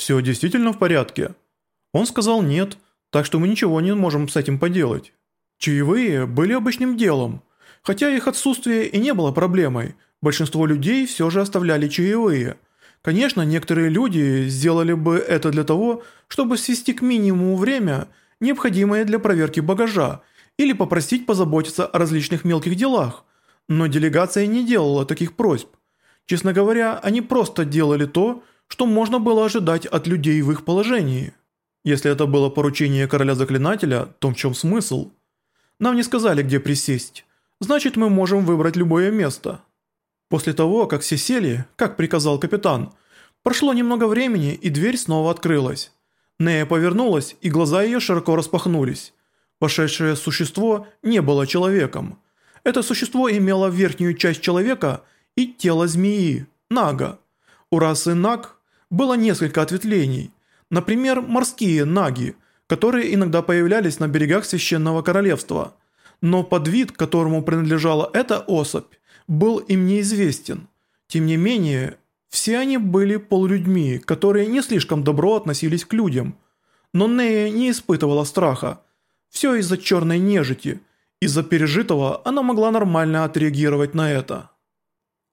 «Все действительно в порядке?» Он сказал «нет», так что мы ничего не можем с этим поделать. Чаевые были обычным делом. Хотя их отсутствие и не было проблемой, большинство людей все же оставляли чаевые. Конечно, некоторые люди сделали бы это для того, чтобы свести к минимуму время, необходимое для проверки багажа, или попросить позаботиться о различных мелких делах. Но делегация не делала таких просьб. Честно говоря, они просто делали то, что можно было ожидать от людей в их положении. Если это было поручение короля заклинателя, то в чем смысл? Нам не сказали, где присесть. Значит, мы можем выбрать любое место. После того, как все сели, как приказал капитан, прошло немного времени, и дверь снова открылась. Нея повернулась, и глаза ее широко распахнулись. Вошедшее существо не было человеком. Это существо имело верхнюю часть человека и тело змеи, нага. У расы наг было несколько ответвлений. Например, морские наги, которые иногда появлялись на берегах Священного Королевства. Но подвид, которому принадлежала эта особь, был им неизвестен. Тем не менее, все они были полулюдьми, которые не слишком добро относились к людям. Но Нея не испытывала страха. Все из-за черной нежити. Из-за пережитого она могла нормально отреагировать на это.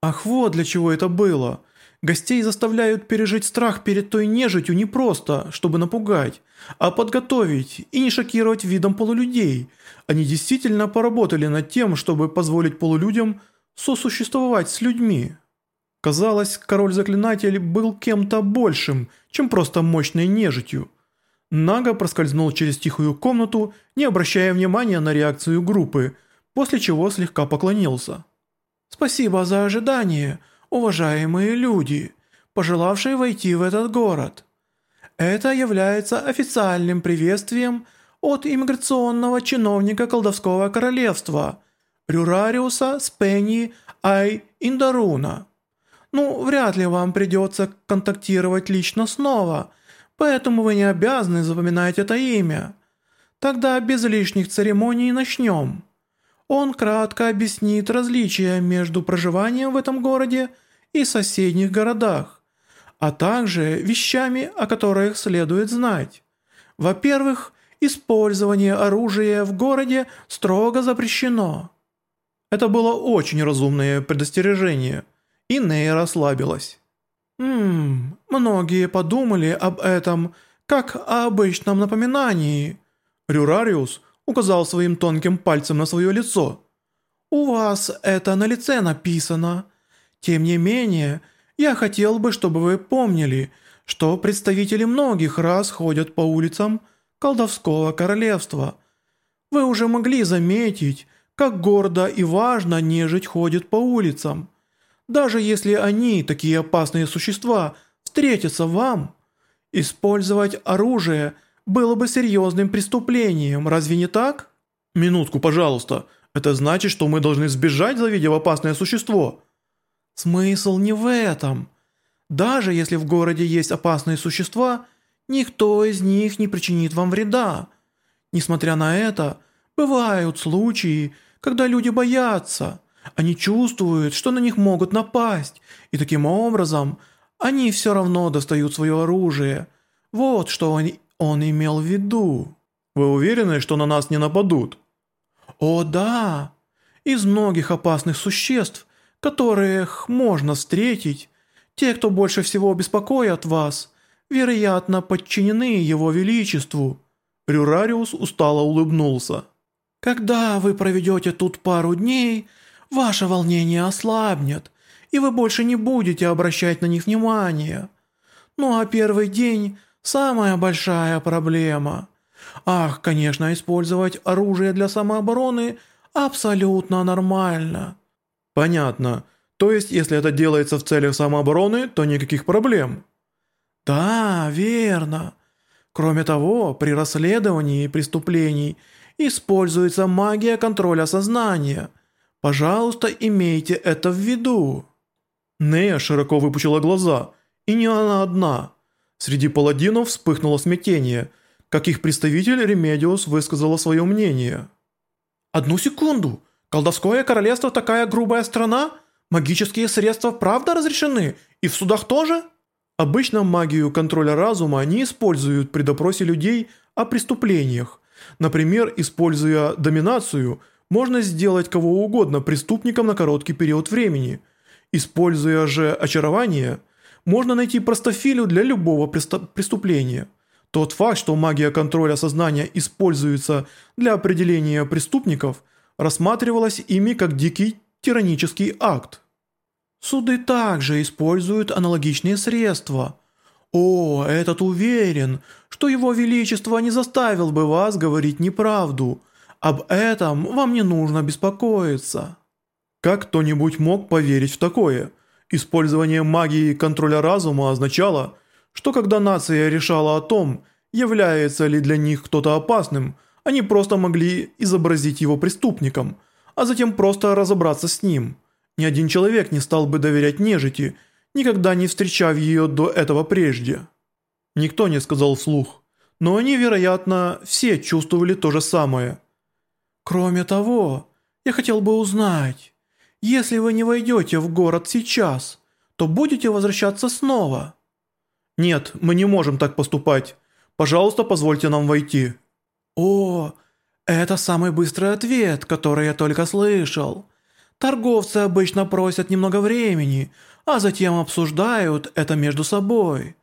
Ах вот для чего это было. Гостей заставляют пережить страх перед той нежитью не просто, чтобы напугать, а подготовить и не шокировать видом полулюдей. Они действительно поработали над тем, чтобы позволить полулюдям сосуществовать с людьми. Казалось, король-заклинатель был кем-то большим, чем просто мощной нежитью. Нага проскользнул через тихую комнату, не обращая внимания на реакцию группы, после чего слегка поклонился. «Спасибо за ожидание, уважаемые люди, пожелавшие войти в этот город. Это является официальным приветствием от иммиграционного чиновника колдовского королевства Рюрариуса Спенни Ай Индаруна. Ну, вряд ли вам придется контактировать лично снова, поэтому вы не обязаны запоминать это имя. Тогда без лишних церемоний начнем. Он кратко объяснит различия между проживанием в этом городе и соседних городах, а также вещами, о которых следует знать. Во-первых, использование оружия в городе строго запрещено. Это было очень разумное предостережение, и Нея расслабилась. «Ммм, многие подумали об этом, как о обычном напоминании». Рюрариус указал своим тонким пальцем на свое лицо. «У вас это на лице написано. Тем не менее, я хотел бы, чтобы вы помнили, что представители многих рас ходят по улицам колдовского королевства. Вы уже могли заметить, как гордо и важно нежить ходит по улицам. Даже если они, такие опасные существа, встретятся вам, использовать оружие было бы серьезным преступлением, разве не так? Минутку, пожалуйста. Это значит, что мы должны сбежать, завидев опасное существо? Смысл не в этом. Даже если в городе есть опасные существа, никто из них не причинит вам вреда. Несмотря на это, бывают случаи, когда люди боятся. Они чувствуют, что на них могут напасть, и таким образом они все равно достают свое оружие. Вот что он, он имел в виду. Вы уверены, что на нас не нападут? О да! Из многих опасных существ, которых можно встретить, те, кто больше всего беспокоят вас, вероятно, подчинены его величеству». Рюрариус устало улыбнулся. Когда вы проведете тут пару дней, ваше волнение ослабнет, и вы больше не будете обращать на них внимания. Ну а первый день – самая большая проблема. Ах, конечно, использовать оружие для самообороны абсолютно нормально. Понятно. То есть, если это делается в целях самообороны, то никаких проблем. Да, верно. Кроме того, при расследовании преступлений – используется магия контроля сознания. Пожалуйста, имейте это в виду». Нея широко выпучила глаза, и не она одна. Среди паладинов вспыхнуло смятение, как их представитель Ремедиос высказала свое мнение. «Одну секунду! Колдовское королевство такая грубая страна? Магические средства правда разрешены? И в судах тоже?» Обычно магию контроля разума не используют при допросе людей о преступлениях. Например, используя доминацию, можно сделать кого угодно преступником на короткий период времени. Используя же очарование, можно найти простофилю для любого преступления. Тот факт, что магия контроля сознания используется для определения преступников, рассматривалась ими как дикий тиранический акт. Суды также используют аналогичные средства. О, этот уверен, что его величество не заставил бы вас говорить неправду. Об этом вам не нужно беспокоиться. Как кто-нибудь мог поверить в такое? Использование магии контроля разума означало, что когда нация решала о том, является ли для них кто-то опасным, они просто могли изобразить его преступником, а затем просто разобраться с ним – ни один человек не стал бы доверять нежити, никогда не встречав ее до этого прежде. Никто не сказал вслух, но они, вероятно, все чувствовали то же самое. Кроме того, я хотел бы узнать, если вы не войдете в город сейчас, то будете возвращаться снова? Нет, мы не можем так поступать. Пожалуйста, позвольте нам войти. О, это самый быстрый ответ, который я только слышал. Торговцы обычно просят немного времени, а затем обсуждают это между собой.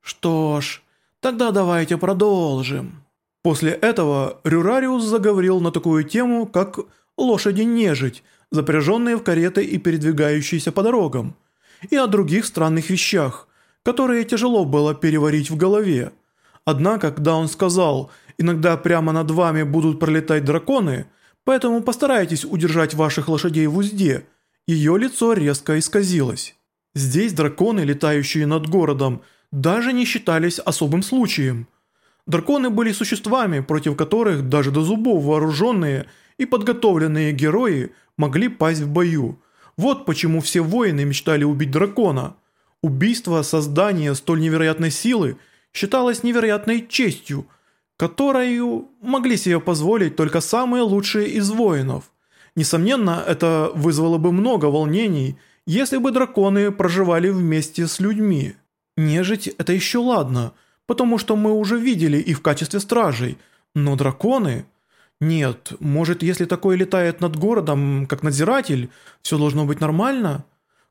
Что ж, тогда давайте продолжим. После этого Рюрариус заговорил на такую тему, как лошади-нежить, запряженные в кареты и передвигающиеся по дорогам, и о других странных вещах, которые тяжело было переварить в голове. Однако, когда он сказал «иногда прямо над вами будут пролетать драконы», Поэтому постарайтесь удержать ваших лошадей в узде. Ее лицо резко исказилось. Здесь драконы, летающие над городом, даже не считались особым случаем. Драконы были существами, против которых даже до зубов вооруженные и подготовленные герои могли пасть в бою. Вот почему все воины мечтали убить дракона. Убийство создания столь невероятной силы считалось невероятной честью – которую могли себе позволить только самые лучшие из воинов. Несомненно, это вызвало бы много волнений, если бы драконы проживали вместе с людьми. Нежить – это еще ладно, потому что мы уже видели их в качестве стражей, но драконы… Нет, может, если такой летает над городом, как надзиратель, все должно быть нормально?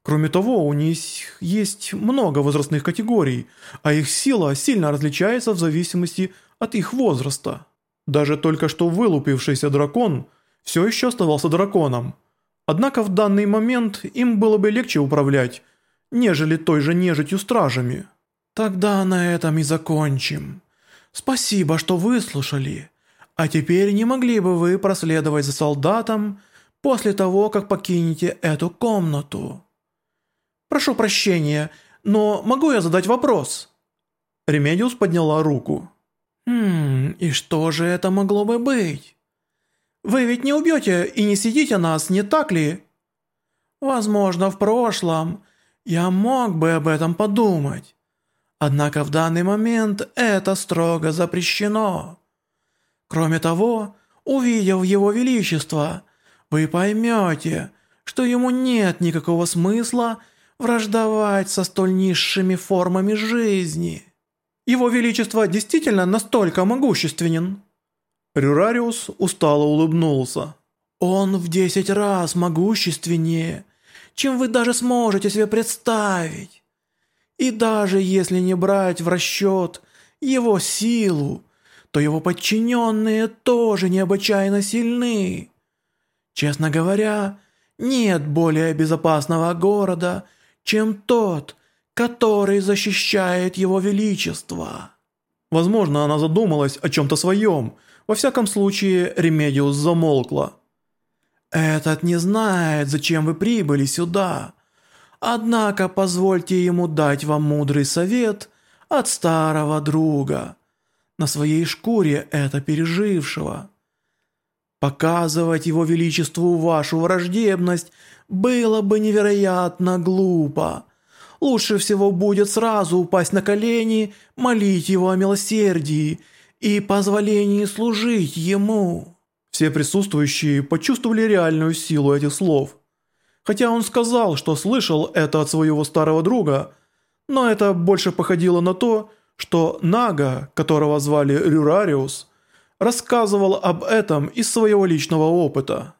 Кроме того, у них есть много возрастных категорий, а их сила сильно различается в зависимости от их возраста. Даже только что вылупившийся дракон все еще оставался драконом. Однако в данный момент им было бы легче управлять, нежели той же нежитью-стражами. Тогда на этом и закончим. Спасибо, что выслушали. А теперь не могли бы вы проследовать за солдатом после того, как покинете эту комнату? Прошу прощения, но могу я задать вопрос? Ремедиос подняла руку. «Хм, и что же это могло бы быть? Вы ведь не убьете и не съедите нас, не так ли? Возможно, в прошлом я мог бы об этом подумать. Однако в данный момент это строго запрещено. Кроме того, увидев его величество, вы поймете, что ему нет никакого смысла враждовать со столь низшими формами жизни». Его Величество действительно настолько могущественен?» Рюрариус устало улыбнулся. «Он в десять раз могущественнее, чем вы даже сможете себе представить. И даже если не брать в расчет его силу, то его подчиненные тоже необычайно сильны. Честно говоря, нет более безопасного города, чем тот, который защищает его величество». Возможно, она задумалась о чем-то своем. Во всяком случае, Ремедиос замолкла. «Этот не знает, зачем вы прибыли сюда. Однако позвольте ему дать вам мудрый совет от старого друга, на своей шкуре это пережившего. Показывать его величеству вашу враждебность было бы невероятно глупо» лучше всего будет сразу упасть на колени, молить его о милосердии и позволении служить ему». Все присутствующие почувствовали реальную силу этих слов. Хотя он сказал, что слышал это от своего старого друга, но это больше походило на то, что Нага, которого звали Рюрариус, рассказывал об этом из своего личного опыта.